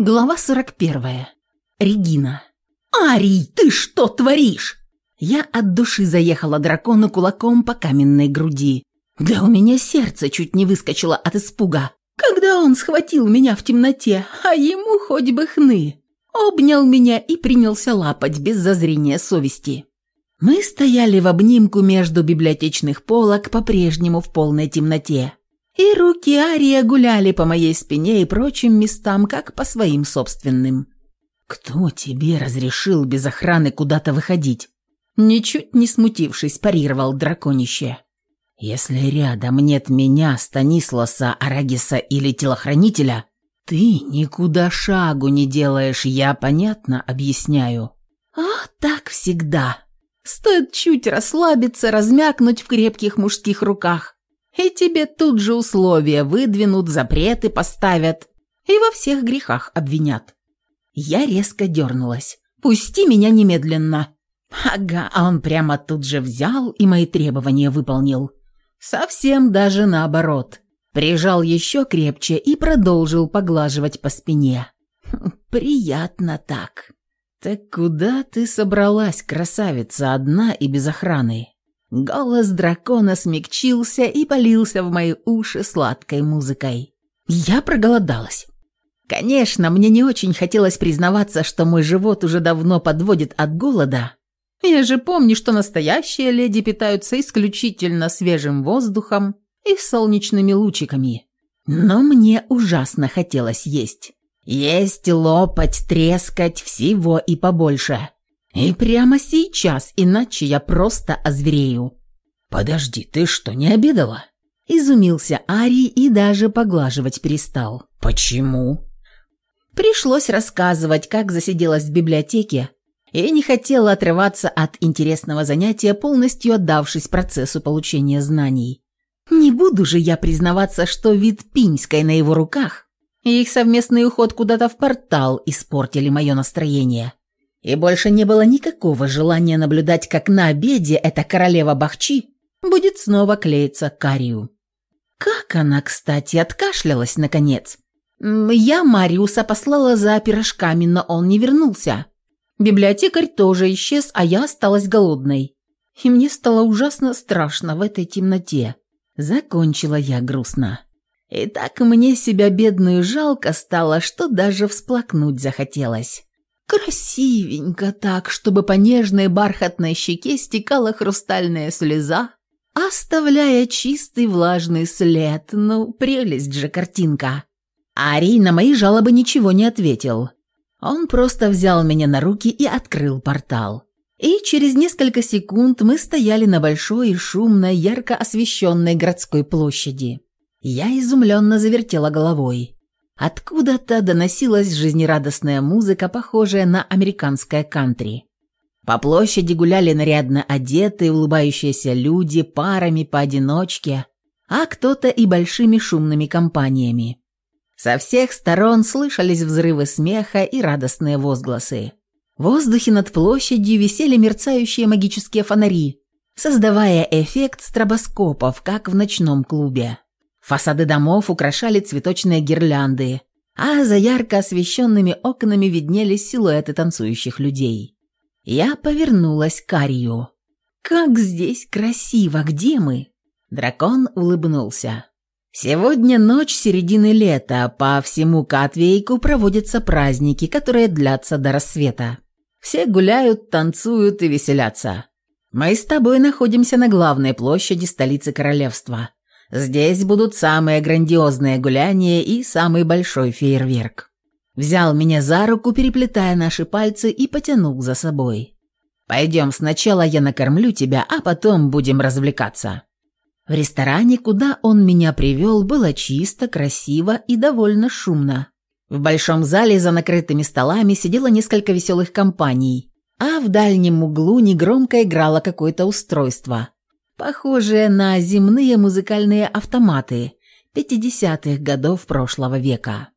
Глава 41. Регина. «Арий, ты что творишь?» Я от души заехала дракону кулаком по каменной груди. Да у меня сердце чуть не выскочило от испуга, когда он схватил меня в темноте, а ему хоть бы хны. Обнял меня и принялся лапать без зазрения совести. Мы стояли в обнимку между библиотечных полок по-прежнему в полной темноте и руки Ария гуляли по моей спине и прочим местам, как по своим собственным. «Кто тебе разрешил без охраны куда-то выходить?» Ничуть не смутившись, парировал драконище. «Если рядом нет меня, Станисласа, Арагиса или телохранителя, ты никуда шагу не делаешь, я понятно объясняю». «А, так всегда. Стоит чуть расслабиться, размякнуть в крепких мужских руках, и тебе тут же условия выдвинут, запреты поставят и во всех грехах обвинят. Я резко дернулась. «Пусти меня немедленно!» Ага, а он прямо тут же взял и мои требования выполнил. Совсем даже наоборот. Прижал еще крепче и продолжил поглаживать по спине. Хм, «Приятно так». «Так куда ты собралась, красавица, одна и без охраны?» Голос дракона смягчился и полился в мои уши сладкой музыкой. Я проголодалась. Конечно, мне не очень хотелось признаваться, что мой живот уже давно подводит от голода. Я же помню, что настоящие леди питаются исключительно свежим воздухом и солнечными лучиками. Но мне ужасно хотелось есть. Есть, лопать, трескать, всего и побольше. И прямо сейчас, иначе я просто озверею». «Подожди, ты что, не обедала?» Изумился Арий и даже поглаживать перестал. «Почему?» Пришлось рассказывать, как засиделась в библиотеке и не хотела отрываться от интересного занятия, полностью отдавшись процессу получения знаний. Не буду же я признаваться, что вид Пиньской на его руках и их совместный уход куда-то в портал испортили мое настроение. И больше не было никакого желания наблюдать, как на обеде эта королева Бахчи будет снова клеиться к Карию. Как она, кстати, откашлялась наконец. Я Мариуса послала за пирожками, но он не вернулся. Библиотекарь тоже исчез, а я осталась голодной. И мне стало ужасно страшно в этой темноте. Закончила я грустно. И так мне себя бедную жалко стало, что даже всплакнуть захотелось. Красивенько так, чтобы по нежной бархатной щеке стекала хрустальная слеза, оставляя чистый влажный след. Ну, прелесть же картинка. Арий на мои жалобы ничего не ответил. Он просто взял меня на руки и открыл портал. И через несколько секунд мы стояли на большой и шумной, ярко освещенной городской площади. Я изумленно завертела головой. Откуда-то доносилась жизнерадостная музыка, похожая на американское кантри. По площади гуляли нарядно одетые, улыбающиеся люди, парами, поодиночке, а кто-то и большими шумными компаниями. Со всех сторон слышались взрывы смеха и радостные возгласы. В воздухе над площадью висели мерцающие магические фонари, создавая эффект стробоскопов, как в ночном клубе. Фасады домов украшали цветочные гирлянды, а за ярко освещенными окнами виднелись силуэты танцующих людей. Я повернулась к Арию. «Как здесь красиво! Где мы?» Дракон улыбнулся. «Сегодня ночь середины лета. По всему Катвейку проводятся праздники, которые длятся до рассвета. Все гуляют, танцуют и веселятся. Мы с тобой находимся на главной площади столицы королевства. Здесь будут самые грандиозные гуляния и самый большой фейерверк». Взял меня за руку, переплетая наши пальцы, и потянул за собой. «Пойдем, сначала я накормлю тебя, а потом будем развлекаться». В ресторане, куда он меня привел, было чисто, красиво и довольно шумно. В большом зале за накрытыми столами сидело несколько веселых компаний, а в дальнем углу негромко играло какое-то устройство. Похожие на земные музыкальные автоматы 50-х годов прошлого века.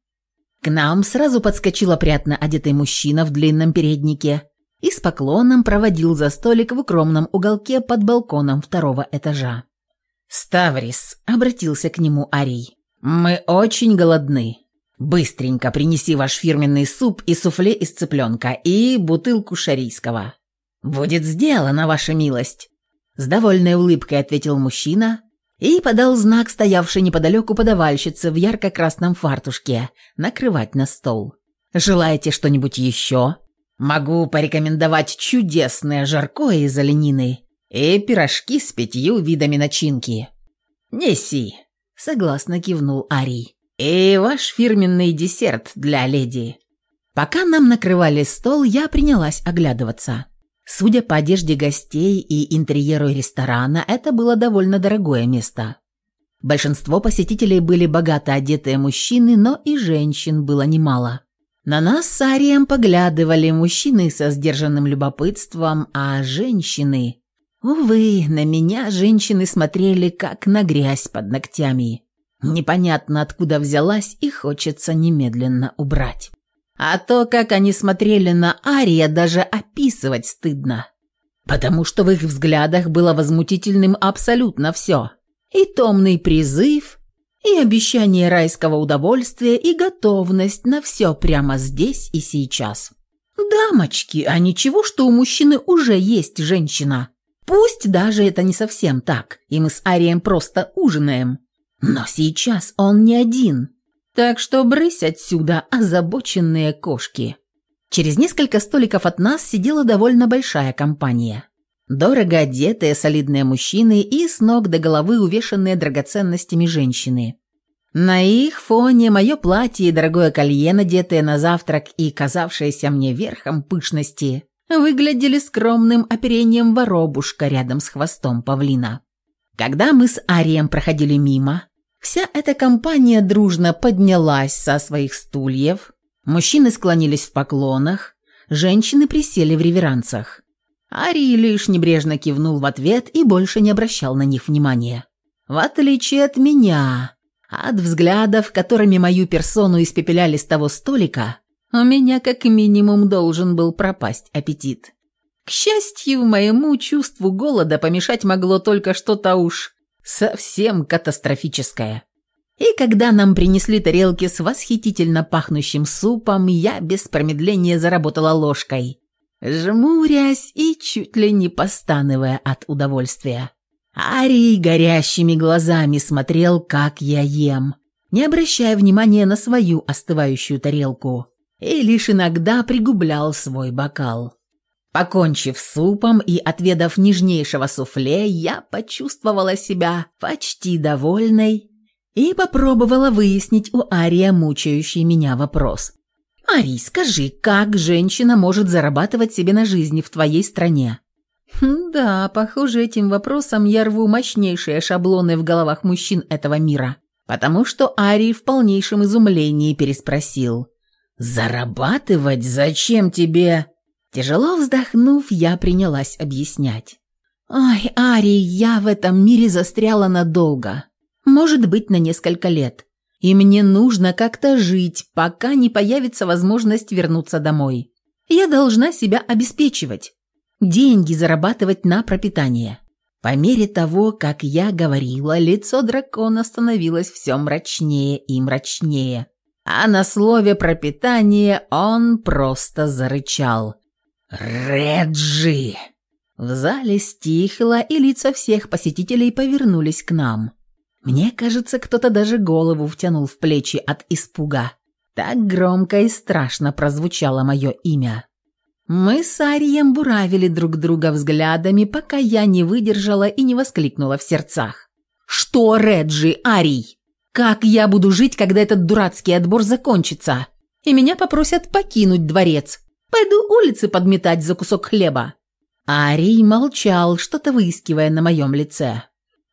К нам сразу подскочил опрятно одетый мужчина в длинном переднике и с поклоном проводил за столик в укромном уголке под балконом второго этажа. «Ставрис», — обратился к нему Арий, — «мы очень голодны. Быстренько принеси ваш фирменный суп и суфле из цыпленка и бутылку шарийского». «Будет сделано, ваша милость», с довольной улыбкой ответил мужчина и подал знак стоявшей неподалеку подавальщице в ярко-красном фартушке накрывать на стол. «Желаете что-нибудь еще?» «Могу порекомендовать чудесное жаркое из оленины и пирожки с пятью видами начинки». «Неси», — согласно кивнул Арий. «И ваш фирменный десерт для леди». Пока нам накрывали стол, я принялась оглядываться. Судя по одежде гостей и интерьеру ресторана, это было довольно дорогое место. Большинство посетителей были богато одетые мужчины, но и женщин было немало. На нас с Арием поглядывали мужчины со сдержанным любопытством, а женщины... Увы, на меня женщины смотрели как на грязь под ногтями. Непонятно, откуда взялась и хочется немедленно убрать. А то, как они смотрели на Ария, даже описывать стыдно. Потому что в их взглядах было возмутительным абсолютно все. И томный призыв, и обещание райского удовольствия, и готовность на все прямо здесь и сейчас. «Дамочки, а ничего, что у мужчины уже есть женщина. Пусть даже это не совсем так, и мы с Арием просто ужинаем. Но сейчас он не один. Так что брысь отсюда, озабоченные кошки. Через несколько столиков от нас сидела довольно большая компания. Дорого одетые, солидные мужчины и с ног до головы увешанные драгоценностями женщины. На их фоне мое платье и дорогое колье, надетое на завтрак и казавшееся мне верхом пышности, выглядели скромным оперением воробушка рядом с хвостом павлина. Когда мы с Арием проходили мимо, Вся эта компания дружно поднялась со своих стульев, мужчины склонились в поклонах, женщины присели в реверансах. Арий лишь небрежно кивнул в ответ и больше не обращал на них внимания. В отличие от меня, от взглядов, которыми мою персону испепеляли с того столика, у меня как минимум должен был пропасть аппетит. К счастью, моему чувству голода помешать могло только что-то уж совсем катастрофическое. И когда нам принесли тарелки с восхитительно пахнущим супом, я без промедления заработала ложкой, жмурясь и чуть ли не постановая от удовольствия. Арий горящими глазами смотрел, как я ем, не обращая внимания на свою остывающую тарелку, и лишь иногда пригублял свой бокал. Покончив супом и отведав нежнейшего суфле, я почувствовала себя почти довольной и попробовала выяснить у Ария мучающий меня вопрос. «Арий, скажи, как женщина может зарабатывать себе на жизни в твоей стране?» «Хм, «Да, похоже, этим вопросом я рву мощнейшие шаблоны в головах мужчин этого мира, потому что Арий в полнейшем изумлении переспросил. «Зарабатывать? Зачем тебе?» Тяжело вздохнув, я принялась объяснять. Ай, Ари, я в этом мире застряла надолго. Может быть, на несколько лет. И мне нужно как-то жить, пока не появится возможность вернуться домой. Я должна себя обеспечивать, деньги зарабатывать на пропитание». По мере того, как я говорила, лицо дракона становилось все мрачнее и мрачнее. А на слове «пропитание» он просто зарычал – «Реджи!» В зале стихло, и лица всех посетителей повернулись к нам. Мне кажется, кто-то даже голову втянул в плечи от испуга. Так громко и страшно прозвучало мое имя. Мы с Арием буравили друг друга взглядами, пока я не выдержала и не воскликнула в сердцах. «Что, Реджи, Арий? Как я буду жить, когда этот дурацкий отбор закончится? И меня попросят покинуть дворец. Пойду улицы подметать за кусок хлеба». Арий молчал, что-то выискивая на моем лице.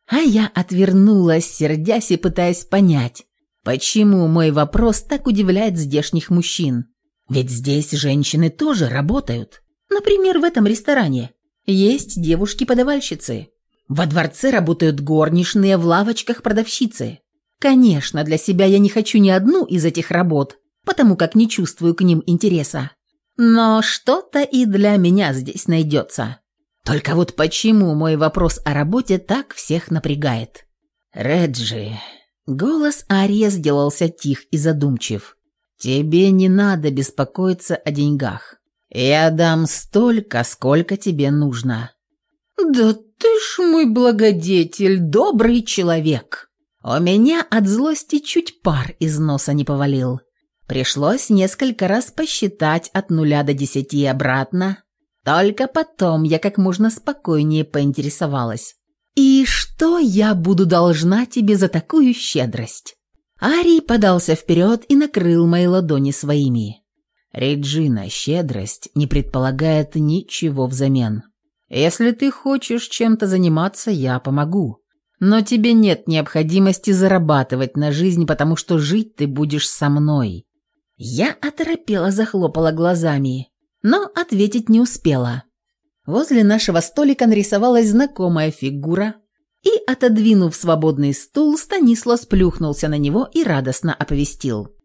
А я отвернулась, сердясь и пытаясь понять, почему мой вопрос так удивляет здешних мужчин. Ведь здесь женщины тоже работают. Например, в этом ресторане есть девушки-подавальщицы. Во дворце работают горничные, в лавочках продавщицы. Конечно, для себя я не хочу ни одну из этих работ, потому как не чувствую к ним интереса. Но что-то и для меня здесь найдется. Только вот почему мой вопрос о работе так всех напрягает? Реджи. Голос Ария сделался тих и задумчив. Тебе не надо беспокоиться о деньгах. Я дам столько, сколько тебе нужно. Да ты ж мой благодетель, добрый человек. У меня от злости чуть пар из носа не повалил. Пришлось несколько раз посчитать от нуля до десяти обратно. Только потом я как можно спокойнее поинтересовалась. «И что я буду должна тебе за такую щедрость?» Арий подался вперед и накрыл мои ладони своими. «Реджина, щедрость не предполагает ничего взамен. Если ты хочешь чем-то заниматься, я помогу. Но тебе нет необходимости зарабатывать на жизнь, потому что жить ты будешь со мной. Я оторопела, захлопала глазами, но ответить не успела. Возле нашего столика нарисовалась знакомая фигура, и, отодвинув свободный стул, Станислав сплюхнулся на него и радостно оповестил.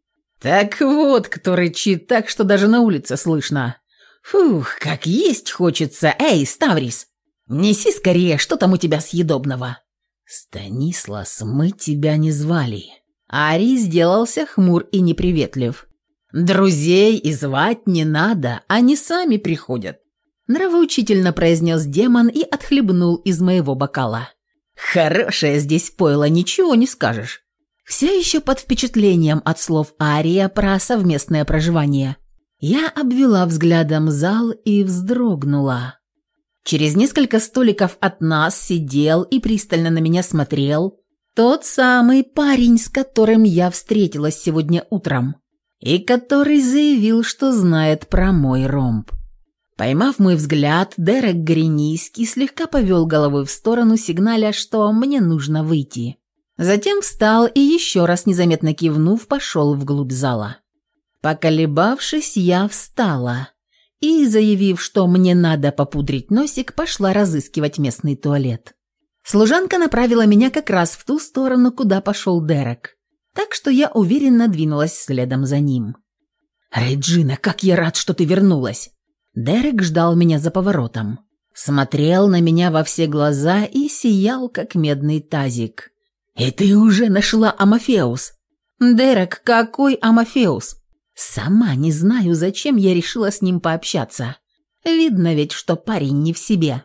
«Так вот, кто рычит так, что даже на улице слышно. Фух, как есть хочется. Эй, Ставрис, неси скорее, что там у тебя съедобного?» «Станислав, мы тебя не звали». Ари сделался хмур и неприветлив. «Друзей и звать не надо, они сами приходят», – нравоучительно произнес демон и отхлебнул из моего бокала. «Хорошее здесь пойло, ничего не скажешь». Все еще под впечатлением от слов Ария про совместное проживание. Я обвела взглядом зал и вздрогнула. Через несколько столиков от нас сидел и пристально на меня смотрел тот самый парень, с которым я встретилась сегодня утром и который заявил, что знает про мой ромб. Поймав мой взгляд, Дерек Гринийский слегка повел головой в сторону, сигналя, что мне нужно выйти. Затем встал и, еще раз незаметно кивнув, пошел вглубь зала. Поколебавшись, я встала и, заявив, что мне надо попудрить носик, пошла разыскивать местный туалет. Служанка направила меня как раз в ту сторону, куда пошел Дерек так что я уверенно двинулась следом за ним. «Реджина, как я рад, что ты вернулась!» Дерек ждал меня за поворотом. Смотрел на меня во все глаза и сиял, как медный тазик. «И ты уже нашла Амофеус!» «Дерек, какой Амофеус?» «Сама не знаю, зачем я решила с ним пообщаться. Видно ведь, что парень не в себе».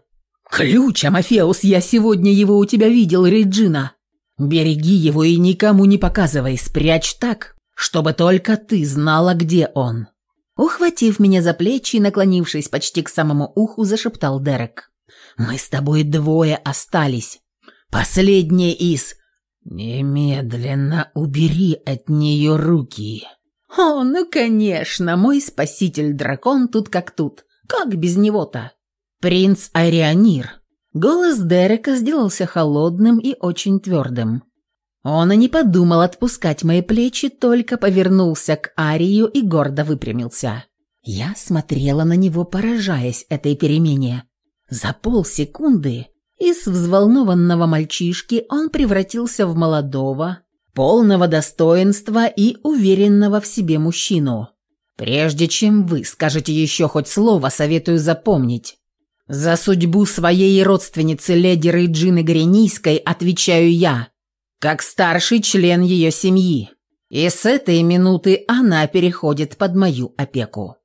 «Ключ, Амофеус, я сегодня его у тебя видел, Реджина!» Береги его и никому не показывай, спрячь так, чтобы только ты знала, где он». Ухватив меня за плечи и наклонившись почти к самому уху, зашептал Дерек. «Мы с тобой двое остались. Последняя из...» «Немедленно убери от нее руки». «О, ну конечно, мой спаситель-дракон тут как тут. Как без него-то?» «Принц Арианир», Голос Дерека сделался холодным и очень твердым. Он и не подумал отпускать мои плечи, только повернулся к Арию и гордо выпрямился. Я смотрела на него, поражаясь этой перемене. За полсекунды из взволнованного мальчишки он превратился в молодого, полного достоинства и уверенного в себе мужчину. «Прежде чем вы скажете еще хоть слово, советую запомнить, «За судьбу своей родственницы, леди Рейджины Гринийской, отвечаю я, как старший член ее семьи, и с этой минуты она переходит под мою опеку».